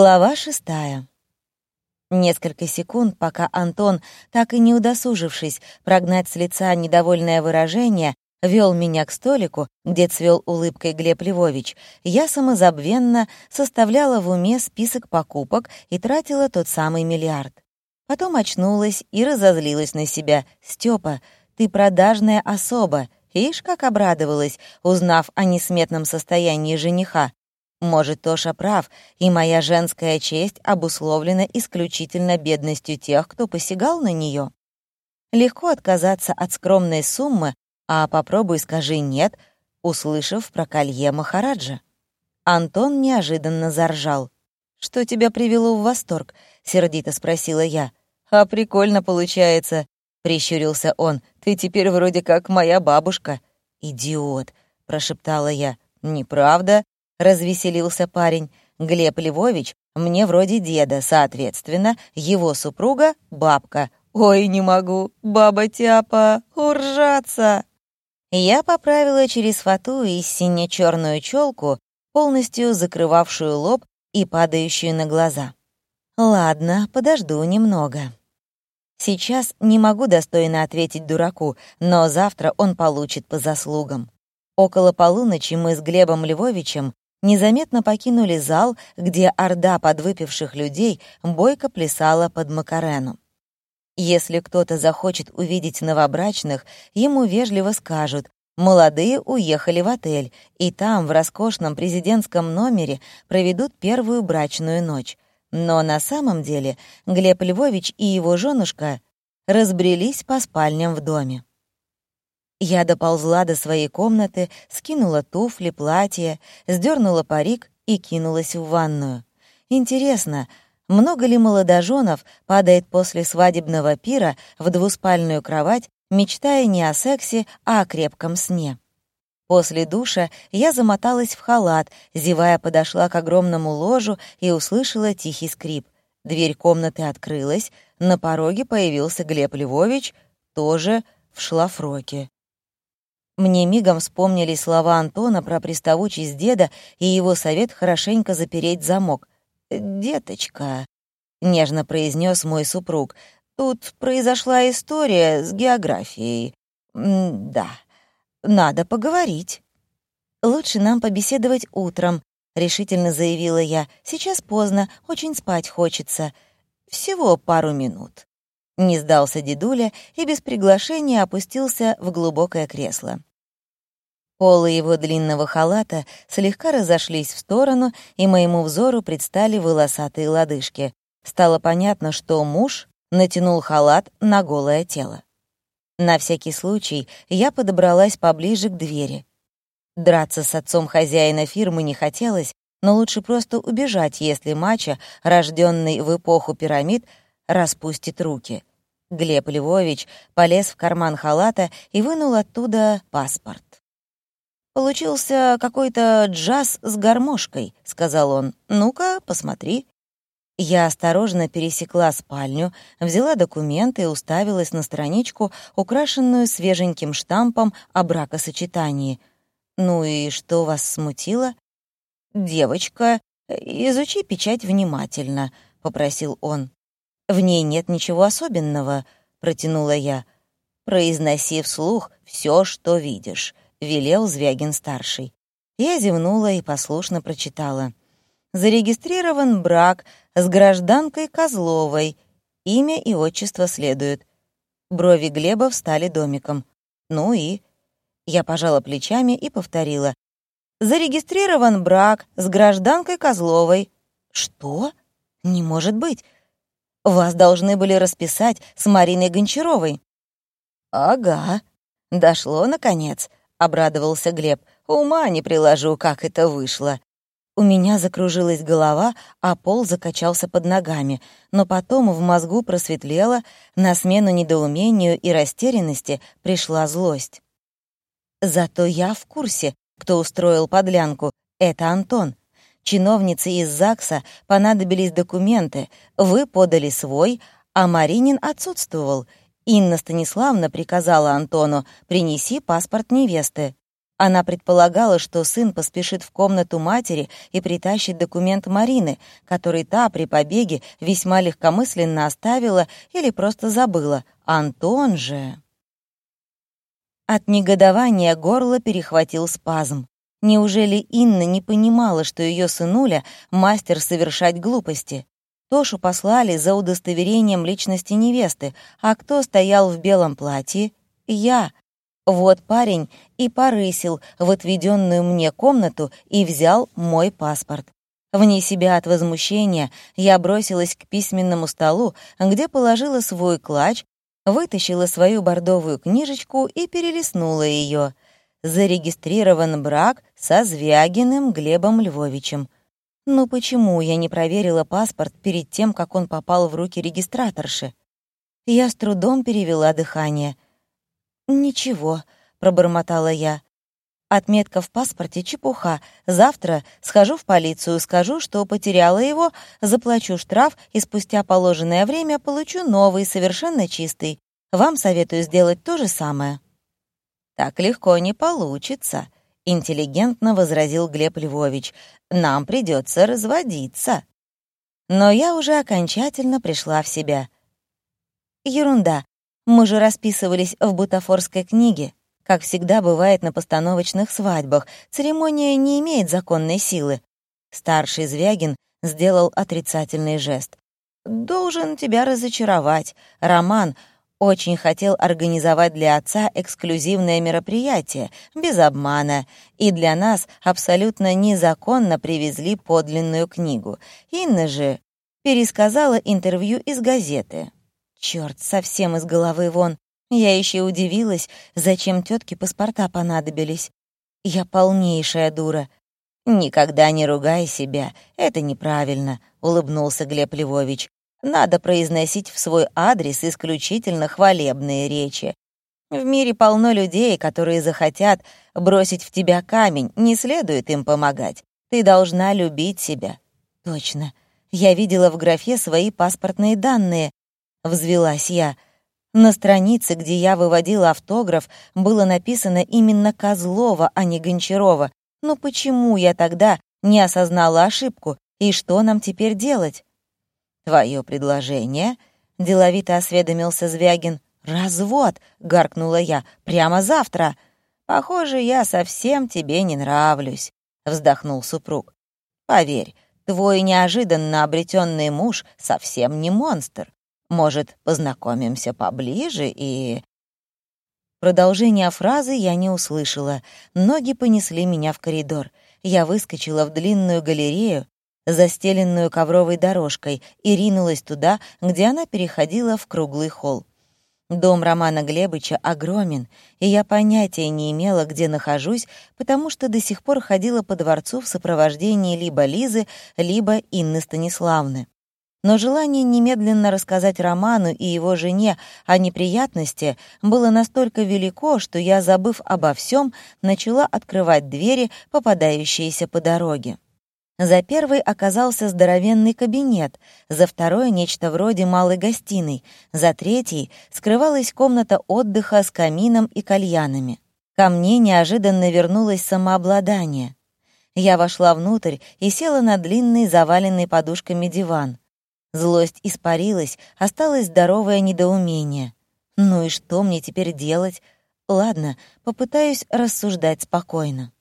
Глава шестая. Несколько секунд, пока Антон, так и не удосужившись прогнать с лица недовольное выражение, вел меня к столику, где цвел улыбкой Глеб Львович, я самозабвенно составляла в уме список покупок и тратила тот самый миллиард. Потом очнулась и разозлилась на себя. «Стёпа, ты продажная особа!» Ишь, как обрадовалась, узнав о несметном состоянии жениха. Может, Тоша прав, и моя женская честь обусловлена исключительно бедностью тех, кто посягал на нее. Легко отказаться от скромной суммы, а попробуй скажи «нет», услышав про колье Махараджа. Антон неожиданно заржал. «Что тебя привело в восторг?» — сердито спросила я. «А прикольно получается», — прищурился он. «Ты теперь вроде как моя бабушка». «Идиот», — прошептала я. «Неправда», — развеселился парень. «Глеб Львович мне вроде деда, соответственно, его супруга — бабка. Ой, не могу, баба-тяпа, уржаться!» Я поправила через фату и сине-черную челку, полностью закрывавшую лоб и падающую на глаза. «Ладно, подожду немного». Сейчас не могу достойно ответить дураку, но завтра он получит по заслугам. Около полуночи мы с Глебом Львовичем незаметно покинули зал, где орда подвыпивших людей бойко плясала под Макарену. Если кто-то захочет увидеть новобрачных, ему вежливо скажут «молодые уехали в отель», и там, в роскошном президентском номере, проведут первую брачную ночь. Но на самом деле Глеб Львович и его женушка разбрелись по спальням в доме. Я доползла до своей комнаты, скинула туфли, платье, сдернула парик и кинулась в ванную. Интересно, много ли молодоженов падает после свадебного пира в двуспальную кровать, мечтая не о сексе, а о крепком сне? После душа я замоталась в халат, зевая подошла к огромному ложу и услышала тихий скрип. Дверь комнаты открылась, на пороге появился Глеб Львович, тоже в шлафроке. Мне мигом вспомнили слова Антона про приставучесть деда и его совет хорошенько запереть замок. «Деточка», — нежно произнес мой супруг, — «тут произошла история с географией. М да, надо поговорить». «Лучше нам побеседовать утром», — решительно заявила я. «Сейчас поздно, очень спать хочется. Всего пару минут». Не сдался дедуля и без приглашения опустился в глубокое кресло. Полы его длинного халата слегка разошлись в сторону, и моему взору предстали волосатые лодыжки. Стало понятно, что муж натянул халат на голое тело. На всякий случай я подобралась поближе к двери. Драться с отцом хозяина фирмы не хотелось, но лучше просто убежать, если Мача, рожденный в эпоху пирамид, распустит руки. Глеб Львович полез в карман халата и вынул оттуда паспорт. «Получился какой-то джаз с гармошкой», — сказал он. «Ну-ка, посмотри». Я осторожно пересекла спальню, взяла документы и уставилась на страничку, украшенную свеженьким штампом о бракосочетании. «Ну и что вас смутило?» «Девочка, изучи печать внимательно», — попросил он. «В ней нет ничего особенного», — протянула я. «Произноси вслух все, что видишь», — велел Звягин-старший. Я зевнула и послушно прочитала. «Зарегистрирован брак с гражданкой Козловой. Имя и отчество следуют». Брови Глеба встали домиком. «Ну и...» Я пожала плечами и повторила. «Зарегистрирован брак с гражданкой Козловой». «Что? Не может быть. Вас должны были расписать с Мариной Гончаровой». «Ага. Дошло, наконец», — обрадовался Глеб. «Ума не приложу, как это вышло». У меня закружилась голова, а пол закачался под ногами, но потом в мозгу просветлело, на смену недоумению и растерянности пришла злость. Зато я в курсе, кто устроил подлянку. Это Антон. Чиновнице из ЗАГСа понадобились документы, вы подали свой, а Маринин отсутствовал — Инна Станиславна приказала Антону «принеси паспорт невесты». Она предполагала, что сын поспешит в комнату матери и притащит документ Марины, который та при побеге весьма легкомысленно оставила или просто забыла. Антон же... От негодования горло перехватил спазм. Неужели Инна не понимала, что ее сынуля — мастер совершать глупости? Тошу послали за удостоверением личности невесты, а кто стоял в белом платье? Я. Вот парень и порысил в отведенную мне комнату и взял мой паспорт. Вне себя от возмущения я бросилась к письменному столу, где положила свой клатч, вытащила свою бордовую книжечку и перелистнула ее. Зарегистрирован брак со Звягиным Глебом Львовичем. Ну почему я не проверила паспорт перед тем, как он попал в руки регистраторши? Я с трудом перевела дыхание — «Ничего», — пробормотала я. «Отметка в паспорте — чепуха. Завтра схожу в полицию, скажу, что потеряла его, заплачу штраф и спустя положенное время получу новый, совершенно чистый. Вам советую сделать то же самое». «Так легко не получится», — интеллигентно возразил Глеб Львович. «Нам придется разводиться». Но я уже окончательно пришла в себя. «Ерунда. Мы же расписывались в бутафорской книге. Как всегда бывает на постановочных свадьбах, церемония не имеет законной силы. Старший Звягин сделал отрицательный жест. «Должен тебя разочаровать. Роман очень хотел организовать для отца эксклюзивное мероприятие, без обмана, и для нас абсолютно незаконно привезли подлинную книгу. Инна же пересказала интервью из газеты. Черт, совсем из головы вон. Я еще удивилась, зачем тетке паспорта понадобились. Я полнейшая дура. «Никогда не ругай себя, это неправильно», — улыбнулся Глеб Львович. «Надо произносить в свой адрес исключительно хвалебные речи. В мире полно людей, которые захотят бросить в тебя камень, не следует им помогать. Ты должна любить себя». «Точно. Я видела в графе свои паспортные данные. — взвелась я. На странице, где я выводила автограф, было написано именно Козлова, а не Гончарова. Но почему я тогда не осознала ошибку, и что нам теперь делать? «Твое предложение?» — деловито осведомился Звягин. «Развод!» — гаркнула я. «Прямо завтра!» «Похоже, я совсем тебе не нравлюсь», — вздохнул супруг. «Поверь, твой неожиданно обретенный муж совсем не монстр. Может, познакомимся поближе и...» Продолжение фразы я не услышала. Ноги понесли меня в коридор. Я выскочила в длинную галерею, застеленную ковровой дорожкой, и ринулась туда, где она переходила в круглый холл. Дом Романа Глебыча огромен, и я понятия не имела, где нахожусь, потому что до сих пор ходила по дворцу в сопровождении либо Лизы, либо Инны Станиславны. Но желание немедленно рассказать Роману и его жене о неприятности было настолько велико, что я, забыв обо всем, начала открывать двери, попадающиеся по дороге. За первой оказался здоровенный кабинет, за второй — нечто вроде малой гостиной, за третьей скрывалась комната отдыха с камином и кальянами. Ко мне неожиданно вернулось самообладание. Я вошла внутрь и села на длинный, заваленный подушками диван. Злость испарилась, осталось здоровое недоумение. Ну и что мне теперь делать? Ладно, попытаюсь рассуждать спокойно.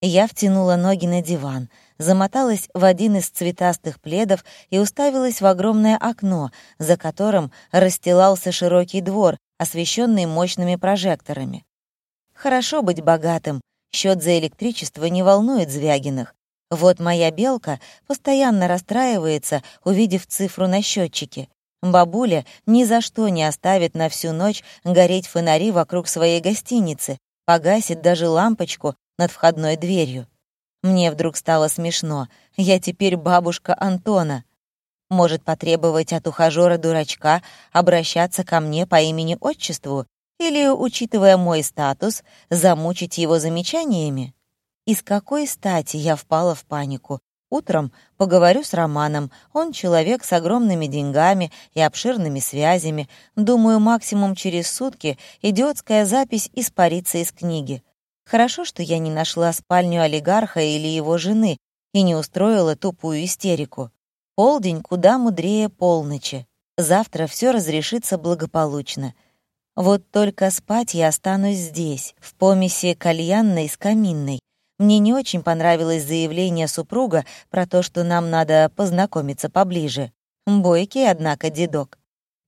Я втянула ноги на диван, замоталась в один из цветастых пледов и уставилась в огромное окно, за которым расстилался широкий двор, освещенный мощными прожекторами. Хорошо быть богатым, счет за электричество не волнует Звягиных. Вот моя белка постоянно расстраивается, увидев цифру на счетчике. Бабуля ни за что не оставит на всю ночь гореть фонари вокруг своей гостиницы, погасит даже лампочку над входной дверью. Мне вдруг стало смешно. Я теперь бабушка Антона. Может потребовать от ухажёра-дурачка обращаться ко мне по имени-отчеству или, учитывая мой статус, замучить его замечаниями? И с какой стати я впала в панику? Утром поговорю с Романом. Он человек с огромными деньгами и обширными связями. Думаю, максимум через сутки идиотская запись испарится из книги. Хорошо, что я не нашла спальню олигарха или его жены и не устроила тупую истерику. Полдень куда мудрее полночи. Завтра все разрешится благополучно. Вот только спать я останусь здесь, в помеси кальянной с каминной. Мне не очень понравилось заявление супруга про то, что нам надо познакомиться поближе. Бойкий, однако, дедок.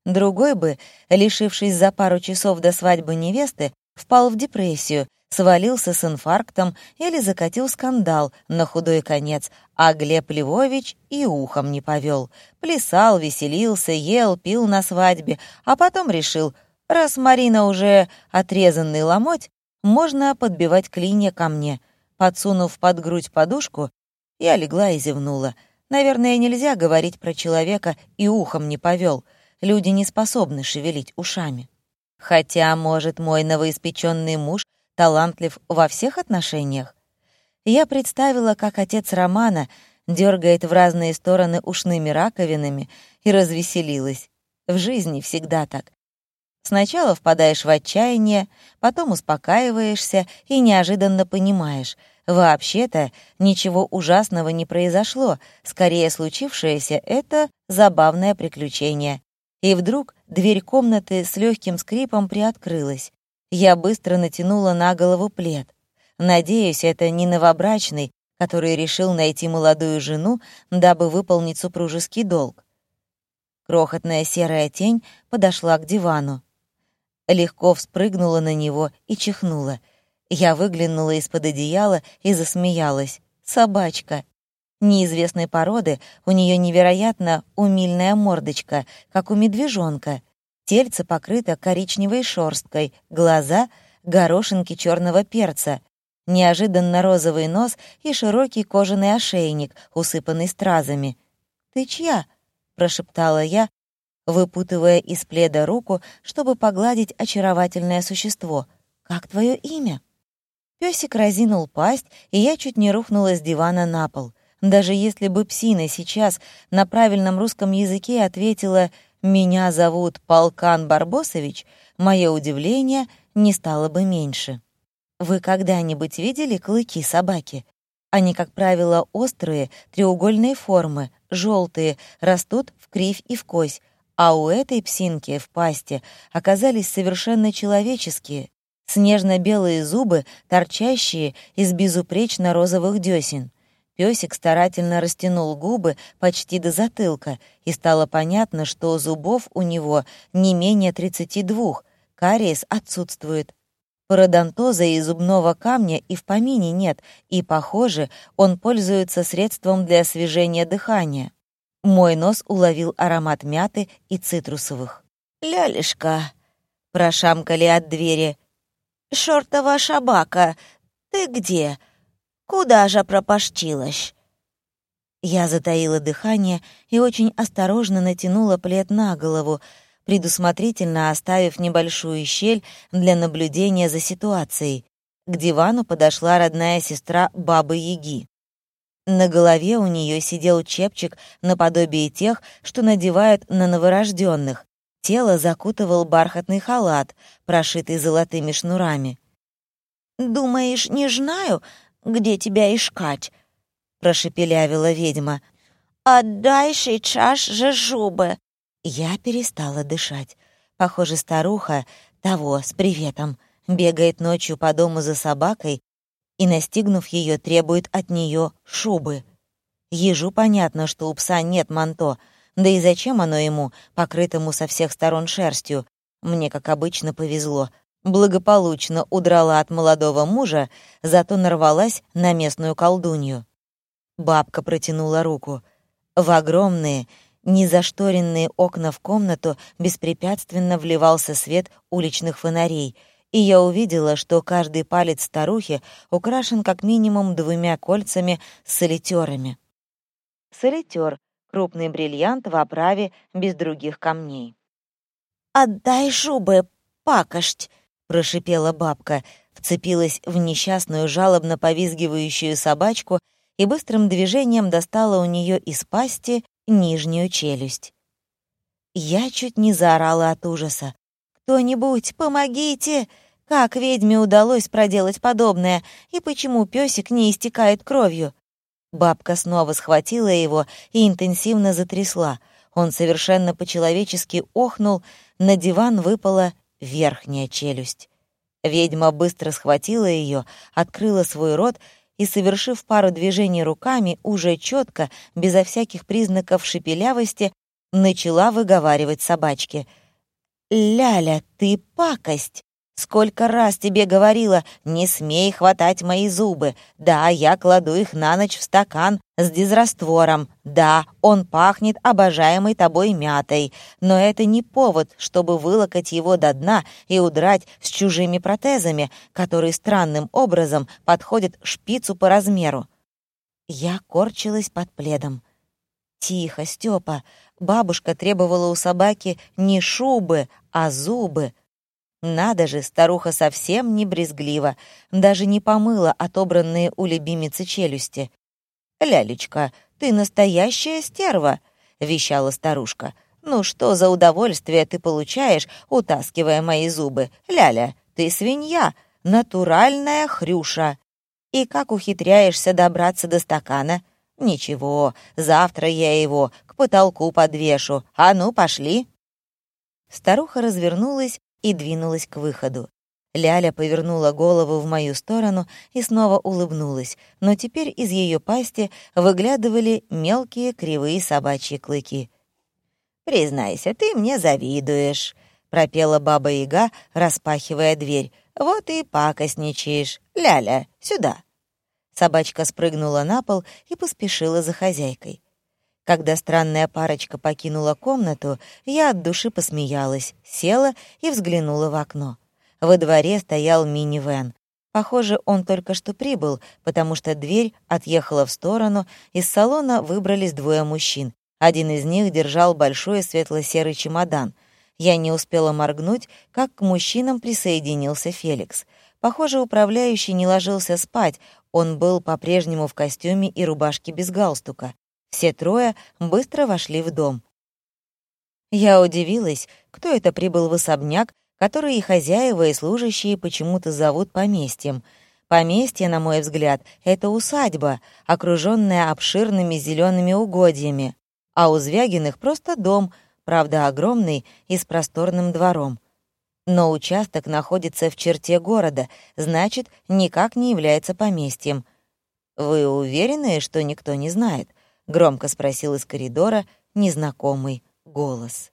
Другой бы, лишившись за пару часов до свадьбы невесты, впал в депрессию свалился с инфарктом или закатил скандал на худой конец, а Глеб Львович и ухом не повел. Плясал, веселился, ел, пил на свадьбе, а потом решил, раз Марина уже отрезанный ломоть, можно подбивать клинья ко мне. Подсунув под грудь подушку, я легла и зевнула. Наверное, нельзя говорить про человека и ухом не повел. Люди не способны шевелить ушами. Хотя, может, мой новоиспеченный муж талантлив во всех отношениях. Я представила, как отец Романа дергает в разные стороны ушными раковинами и развеселилась. В жизни всегда так. Сначала впадаешь в отчаяние, потом успокаиваешься и неожиданно понимаешь, вообще-то ничего ужасного не произошло, скорее случившееся — это забавное приключение. И вдруг дверь комнаты с легким скрипом приоткрылась. Я быстро натянула на голову плед. Надеюсь, это не новобрачный, который решил найти молодую жену, дабы выполнить супружеский долг. Крохотная серая тень подошла к дивану. Легко вспрыгнула на него и чихнула. Я выглянула из-под одеяла и засмеялась. Собачка. Неизвестной породы, у нее невероятно умильная мордочка, как у медвежонка — Тельце покрыто коричневой шорсткой, глаза — горошинки черного перца, неожиданно розовый нос и широкий кожаный ошейник, усыпанный стразами. «Ты чья?» — прошептала я, выпутывая из пледа руку, чтобы погладить очаровательное существо. «Как твое имя?» Пёсик разинул пасть, и я чуть не рухнула с дивана на пол. Даже если бы псина сейчас на правильном русском языке ответила «Меня зовут Полкан Барбосович», мое удивление не стало бы меньше. Вы когда-нибудь видели клыки собаки? Они, как правило, острые, треугольной формы, желтые, растут в кривь и в кось, а у этой псинки в пасти оказались совершенно человеческие, снежно-белые зубы, торчащие из безупречно розовых десен. Пёсик старательно растянул губы почти до затылка, и стало понятно, что зубов у него не менее 32, кариес отсутствует. Пародонтоза и зубного камня и в помине нет, и, похоже, он пользуется средством для освежения дыхания. Мой нос уловил аромат мяты и цитрусовых. «Лялешка», — прошамкали от двери, — «шортова шабака, ты где?» Куда же пропащилась?» Я затаила дыхание и очень осторожно натянула плед на голову, предусмотрительно оставив небольшую щель для наблюдения за ситуацией. К дивану подошла родная сестра Бабы-Яги. На голове у нее сидел чепчик наподобие тех, что надевают на новорожденных. Тело закутывал бархатный халат, прошитый золотыми шнурами. «Думаешь, не знаю, где тебя искать?» — прошепелявила ведьма. «Отдай сейчас же жубы!» Я перестала дышать. Похоже, старуха, того, с приветом, бегает ночью по дому за собакой и, настигнув ее, требует от нее шубы. Ежу понятно, что у пса нет манто, да и зачем оно ему, покрытому со всех сторон шерстью? Мне, как обычно, повезло благополучно удрала от молодого мужа, зато нарвалась на местную колдунью. Бабка протянула руку. В огромные, незашторенные окна в комнату беспрепятственно вливался свет уличных фонарей, и я увидела, что каждый палец старухи украшен как минимум двумя кольцами с солитерами. Солитер — крупный бриллиант в оправе без других камней. «Отдай шубы, пакость!» Прошипела бабка, вцепилась в несчастную жалобно повизгивающую собачку и быстрым движением достала у нее из пасти нижнюю челюсть. Я чуть не заорала от ужаса. «Кто-нибудь, помогите!» — Как ведьме удалось проделать подобное, и почему песик не истекает кровью? Бабка снова схватила его и интенсивно затрясла. Он совершенно по-человечески охнул, на диван выпала верхняя челюсть. Ведьма быстро схватила ее, открыла свой рот и, совершив пару движений руками, уже четко, безо всяких признаков шепелявости, начала выговаривать собачке. «Ляля, ты пакость! Сколько раз тебе говорила, не смей хватать мои зубы. Да, я кладу их на ночь в стакан с дизраствором. Да, он пахнет обожаемой тобой мятой. Но это не повод, чтобы вылокать его до дна и удрать с чужими протезами, которые странным образом подходят шпицу по размеру. Я корчилась под пледом. «Тихо, Степа. Бабушка требовала у собаки не шубы, а зубы. Надо же, старуха совсем не брезглива, даже не помыла отобранные у любимицы челюсти. «Лялечка, ты настоящая стерва!» — вещала старушка. «Ну что за удовольствие ты получаешь, утаскивая мои зубы? Ляля, ты свинья, натуральная хрюша. И как ухитряешься добраться до стакана? Ничего, завтра я его к потолку подвешу. А ну, пошли!» Старуха развернулась и двинулась к выходу. Ляля повернула голову в мою сторону и снова улыбнулась, но теперь из ее пасти выглядывали мелкие кривые собачьи клыки. «Признайся, ты мне завидуешь», — пропела Баба-Яга, распахивая дверь. «Вот и пакостничаешь. Ляля, сюда». Собачка спрыгнула на пол и поспешила за хозяйкой. Когда странная парочка покинула комнату, я от души посмеялась, села и взглянула в окно. Во дворе стоял мини-вэн. Похоже, он только что прибыл, потому что дверь отъехала в сторону, из салона выбрались двое мужчин. Один из них держал большой светло-серый чемодан. Я не успела моргнуть, как к мужчинам присоединился Феликс. Похоже, управляющий не ложился спать, он был по-прежнему в костюме и рубашке без галстука. Все трое быстро вошли в дом. Я удивилась, кто это прибыл в особняк, который и хозяева, и служащие почему-то зовут поместьем. Поместье, на мой взгляд, это усадьба, окруженная обширными зелеными угодьями, а у Звягиных просто дом, правда огромный и с просторным двором. Но участок находится в черте города, значит, никак не является поместьем. Вы уверены, что никто не знает? — громко спросил из коридора незнакомый голос.